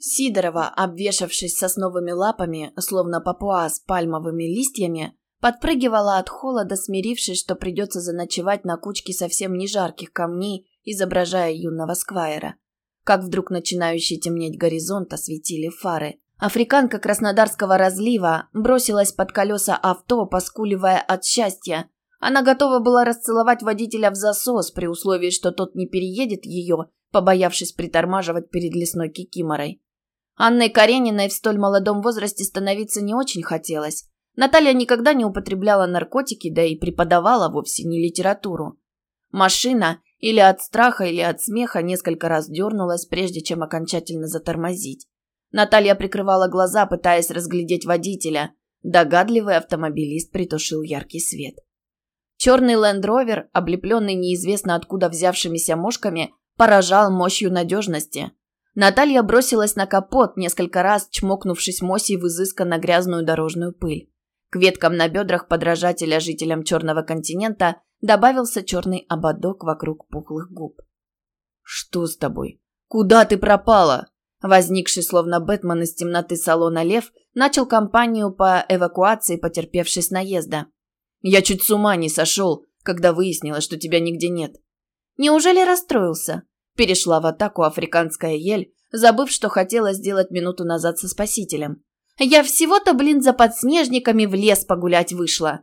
Сидорова, обвешавшись сосновыми лапами, словно папуа с пальмовыми листьями, подпрыгивала от холода, смирившись, что придется заночевать на кучке совсем не жарких камней, изображая юного сквайра. Как вдруг начинающий темнеть горизонт осветили фары. Африканка краснодарского разлива бросилась под колеса авто, поскуливая от счастья. Она готова была расцеловать водителя в засос при условии, что тот не переедет ее, побоявшись притормаживать перед лесной кикиморой. Анной Карениной в столь молодом возрасте становиться не очень хотелось. Наталья никогда не употребляла наркотики, да и преподавала вовсе не литературу. Машина или от страха, или от смеха несколько раз дернулась, прежде чем окончательно затормозить. Наталья прикрывала глаза, пытаясь разглядеть водителя. Догадливый автомобилист притушил яркий свет. Черный Ленд-Ровер, облепленный неизвестно откуда взявшимися мошками, поражал мощью надежности. Наталья бросилась на капот, несколько раз чмокнувшись Мосей в изысканно грязную дорожную пыль. К веткам на бедрах подражателя жителям Черного континента добавился черный ободок вокруг пухлых губ. «Что с тобой? Куда ты пропала?» Возникший словно Бэтмен из темноты салона Лев начал кампанию по эвакуации потерпевшей с наезда. «Я чуть с ума не сошел, когда выяснилось, что тебя нигде нет». «Неужели расстроился?» Перешла в атаку африканская ель, забыв, что хотела сделать минуту назад со спасителем. «Я всего-то, блин, за подснежниками в лес погулять вышла!»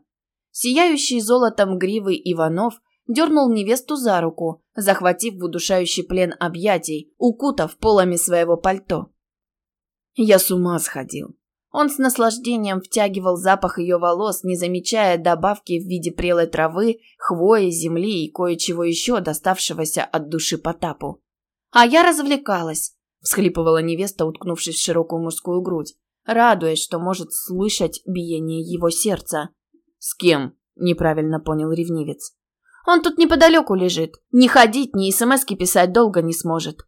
Сияющий золотом гривы Иванов дернул невесту за руку, захватив в удушающий плен объятий, укутав полами своего пальто. Я с ума сходил. Он с наслаждением втягивал запах ее волос, не замечая добавки в виде прелой травы, хвои, земли и кое-чего еще, доставшегося от души Потапу. «А я развлекалась», – всхлипывала невеста, уткнувшись в широкую мужскую грудь, радуясь, что может слышать биение его сердца. «С кем?» – неправильно понял ревнивец. «Он тут неподалеку лежит. Не ходить, ни смски писать долго не сможет».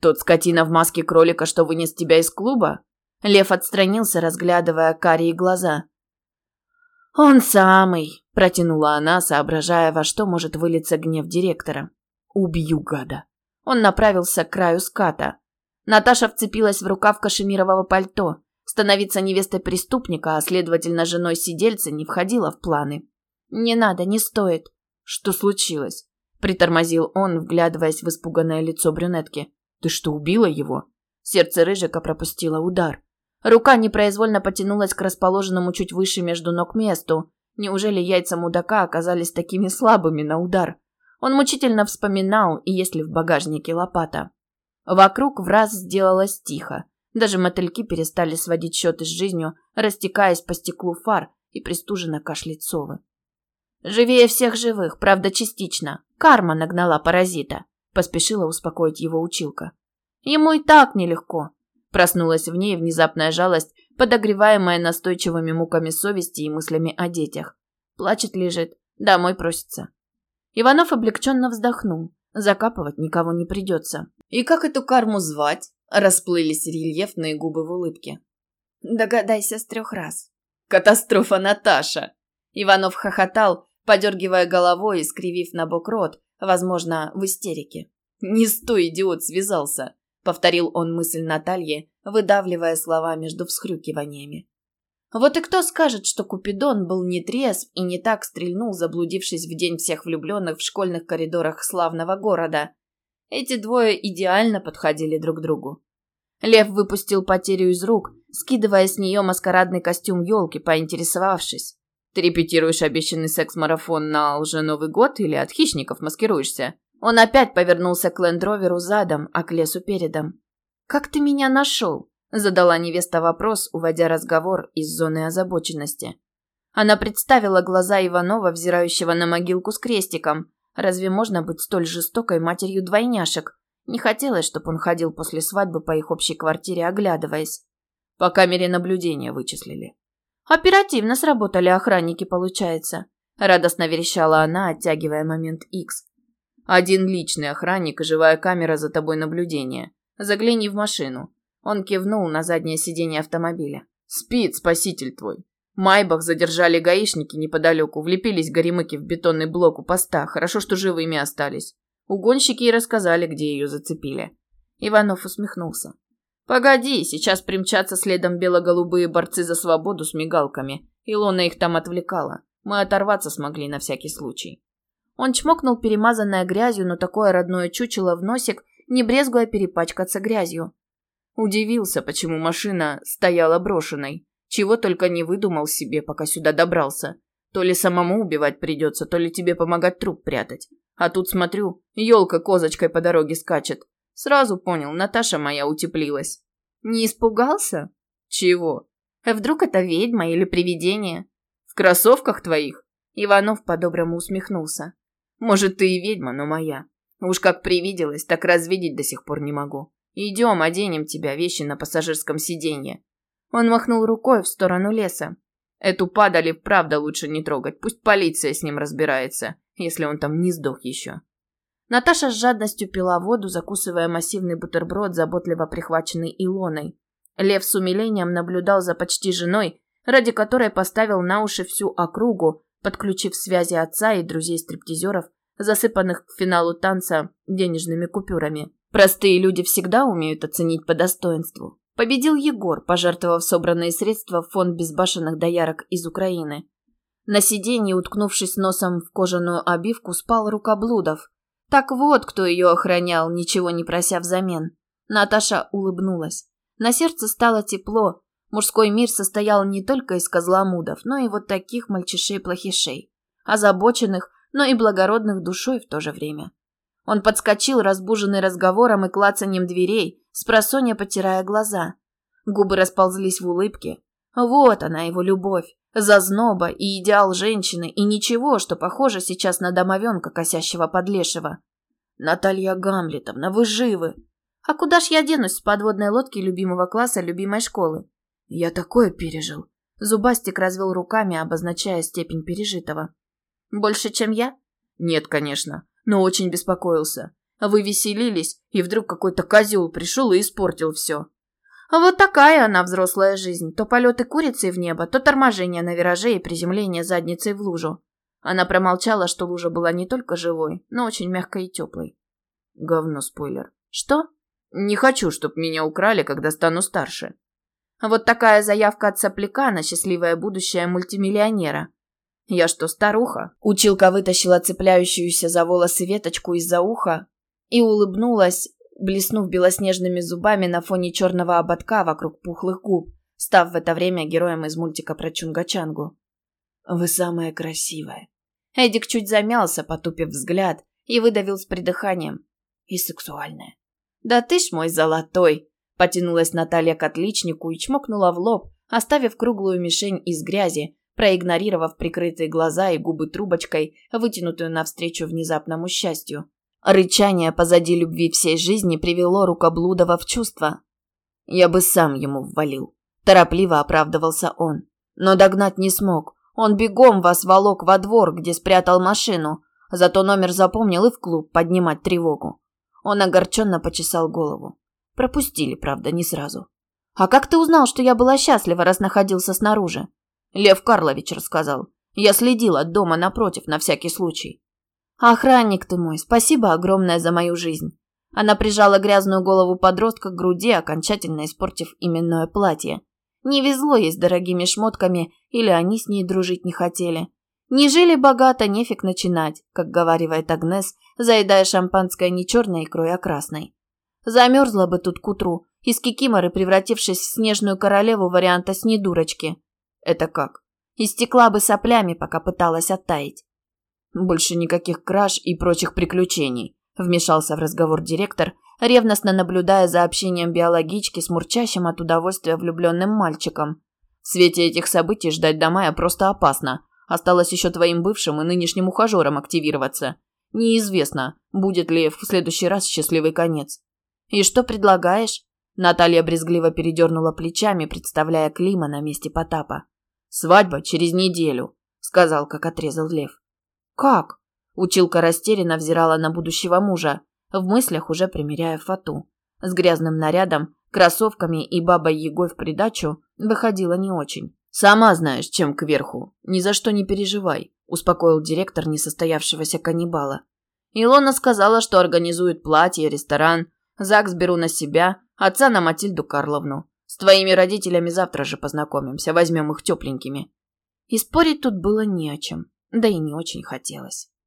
«Тот скотина в маске кролика, что вынес тебя из клуба?» Лев отстранился, разглядывая карие глаза. «Он самый», – протянула она, соображая, во что может вылиться гнев директора. «Убью гада». Он направился к краю ската. Наташа вцепилась в рукав кашемирового пальто. Становиться невестой преступника, а следовательно женой сидельца, не входило в планы. «Не надо, не стоит». «Что случилось?» – притормозил он, вглядываясь в испуганное лицо брюнетки. «Ты что, убила его?» Сердце Рыжика пропустило удар. Рука непроизвольно потянулась к расположенному чуть выше между ног месту. Неужели яйца мудака оказались такими слабыми на удар? Он мучительно вспоминал, и есть ли в багажнике лопата. Вокруг в раз сделалось тихо. Даже мотыльки перестали сводить счеты с жизнью, растекаясь по стеклу фар и пристуженно кашлять совы. «Живее всех живых, правда частично. Карма нагнала паразита», – поспешила успокоить его училка. «Ему и так нелегко. Проснулась в ней внезапная жалость, подогреваемая настойчивыми муками совести и мыслями о детях. Плачет лежит, домой просится. Иванов облегченно вздохнул. Закапывать никого не придется. И как эту карму звать? Расплылись рельефные губы в улыбке. Догадайся с трех раз. Катастрофа Наташа! Иванов хохотал, подергивая головой и скривив на бок рот, возможно, в истерике. Не с той идиот связался повторил он мысль Натальи, выдавливая слова между всхрюкиваниями. Вот и кто скажет, что Купидон был не трезв и не так стрельнул, заблудившись в день всех влюбленных в школьных коридорах славного города. Эти двое идеально подходили друг другу. Лев выпустил потерю из рук, скидывая с нее маскарадный костюм елки, поинтересовавшись. «Ты репетируешь обещанный секс-марафон на лженовый год или от хищников маскируешься?» Он опять повернулся к лендроверу задом, а к лесу передом. «Как ты меня нашел?» – задала невеста вопрос, уводя разговор из зоны озабоченности. Она представила глаза Иванова, взирающего на могилку с крестиком. Разве можно быть столь жестокой матерью двойняшек? Не хотелось, чтобы он ходил после свадьбы по их общей квартире, оглядываясь. По камере наблюдения вычислили. Оперативно сработали охранники, получается. Радостно верещала она, оттягивая момент Икс. Один личный охранник и живая камера за тобой наблюдения. Загляни в машину. Он кивнул на заднее сиденье автомобиля. Спит спаситель твой. Майбах задержали гаишники неподалеку, влепились горемыки в бетонный блок у поста. Хорошо, что живыми остались. Угонщики и рассказали, где ее зацепили. Иванов усмехнулся. Погоди, сейчас примчатся следом бело-голубые борцы за свободу с мигалками. Илона их там отвлекала. Мы оторваться смогли на всякий случай. Он чмокнул перемазанное грязью, но такое родное чучело в носик, не брезгуя перепачкаться грязью. Удивился, почему машина стояла брошенной. Чего только не выдумал себе, пока сюда добрался. То ли самому убивать придется, то ли тебе помогать труп прятать. А тут смотрю, елка козочкой по дороге скачет. Сразу понял, Наташа моя утеплилась. Не испугался? Чего? А вдруг это ведьма или привидение? В кроссовках твоих? Иванов по-доброму усмехнулся. Может, ты и ведьма, но моя. Уж как привиделась, так развидеть до сих пор не могу. Идем, оденем тебя, вещи на пассажирском сиденье. Он махнул рукой в сторону леса. Эту падали правда лучше не трогать, пусть полиция с ним разбирается, если он там не сдох еще. Наташа с жадностью пила воду, закусывая массивный бутерброд, заботливо прихваченный Илоной. Лев с умилением наблюдал за почти женой, ради которой поставил на уши всю округу, подключив связи отца и друзей-стриптизеров, засыпанных к финалу танца денежными купюрами. Простые люди всегда умеют оценить по достоинству. Победил Егор, пожертвовав собранные средства в фонд безбашенных доярок из Украины. На сиденье, уткнувшись носом в кожаную обивку, спал Рукоблудов. Так вот, кто ее охранял, ничего не прося взамен. Наташа улыбнулась. На сердце стало тепло. Мужской мир состоял не только из козломудов, но и вот таких мальчишей-плохишей. Озабоченных, но и благородных душой в то же время. Он подскочил, разбуженный разговором и клацанием дверей, спросонья потирая глаза. Губы расползлись в улыбке. Вот она, его любовь, зазноба и идеал женщины, и ничего, что похоже сейчас на домовенка, косящего подлешего. «Наталья Гамлетовна, вы живы!» «А куда ж я денусь с подводной лодки любимого класса любимой школы?» «Я такое пережил!» Зубастик развел руками, обозначая степень пережитого. «Больше, чем я?» «Нет, конечно но очень беспокоился. Вы веселились, и вдруг какой-то козел пришел и испортил все. А вот такая она взрослая жизнь. То полеты курицы в небо, то торможение на вираже и приземление задницей в лужу. Она промолчала, что лужа была не только живой, но очень мягкой и теплой. Говно спойлер. Что? Не хочу, чтоб меня украли, когда стану старше. Вот такая заявка от сопляка на счастливое будущее мультимиллионера. «Я что, старуха?» Училка вытащила цепляющуюся за волосы веточку из-за уха и улыбнулась, блеснув белоснежными зубами на фоне черного ободка вокруг пухлых губ, став в это время героем из мультика про Чунга-Чангу. «Вы самая красивая». Эдик чуть замялся, потупив взгляд, и выдавил с придыханием. «И сексуальная». «Да ты ж мой золотой!» Потянулась Наталья к отличнику и чмокнула в лоб, оставив круглую мишень из грязи, проигнорировав прикрытые глаза и губы трубочкой, вытянутую навстречу внезапному счастью. Рычание позади любви всей жизни привело рукоблудова в чувство. «Я бы сам ему ввалил», – торопливо оправдывался он. «Но догнать не смог. Он бегом вас волок во двор, где спрятал машину, зато номер запомнил и в клуб поднимать тревогу». Он огорченно почесал голову. Пропустили, правда, не сразу. «А как ты узнал, что я была счастлива, раз находился снаружи?» Лев Карлович рассказал. Я следил от дома напротив на всякий случай. Охранник ты мой, спасибо огромное за мою жизнь. Она прижала грязную голову подростка к груди, окончательно испортив именное платье. Не везло ей с дорогими шмотками, или они с ней дружить не хотели. Не жили богато, нефиг начинать, как говаривает Агнес, заедая шампанское не черной икрой, а красной. Замерзла бы тут к утру, из кикиморы превратившись в снежную королеву варианта снедурочки. Это как? Истекла бы соплями, пока пыталась оттаять. Больше никаких краж и прочих приключений, вмешался в разговор директор, ревностно наблюдая за общением биологички с мурчащим от удовольствия влюбленным мальчиком. В свете этих событий ждать до мая просто опасно. Осталось еще твоим бывшим и нынешним ухажерам активироваться. Неизвестно, будет ли в следующий раз счастливый конец. И что предлагаешь? Наталья брезгливо передернула плечами, представляя Клима на месте Потапа. Свадьба через неделю, сказал, как отрезал Лев. Как? Училка растерянно взирала на будущего мужа, в мыслях уже примеряя фату. С грязным нарядом, кроссовками и бабой Егой в придачу выходила не очень. «Сама знаешь, чем кверху. Ни за что не переживай», – успокоил директор несостоявшегося каннибала. Илона сказала, что организует платье, ресторан, ЗАГС беру на себя, отца на Матильду Карловну. С твоими родителями завтра же познакомимся, возьмем их тепленькими». И спорить тут было не о чем, да и не очень хотелось.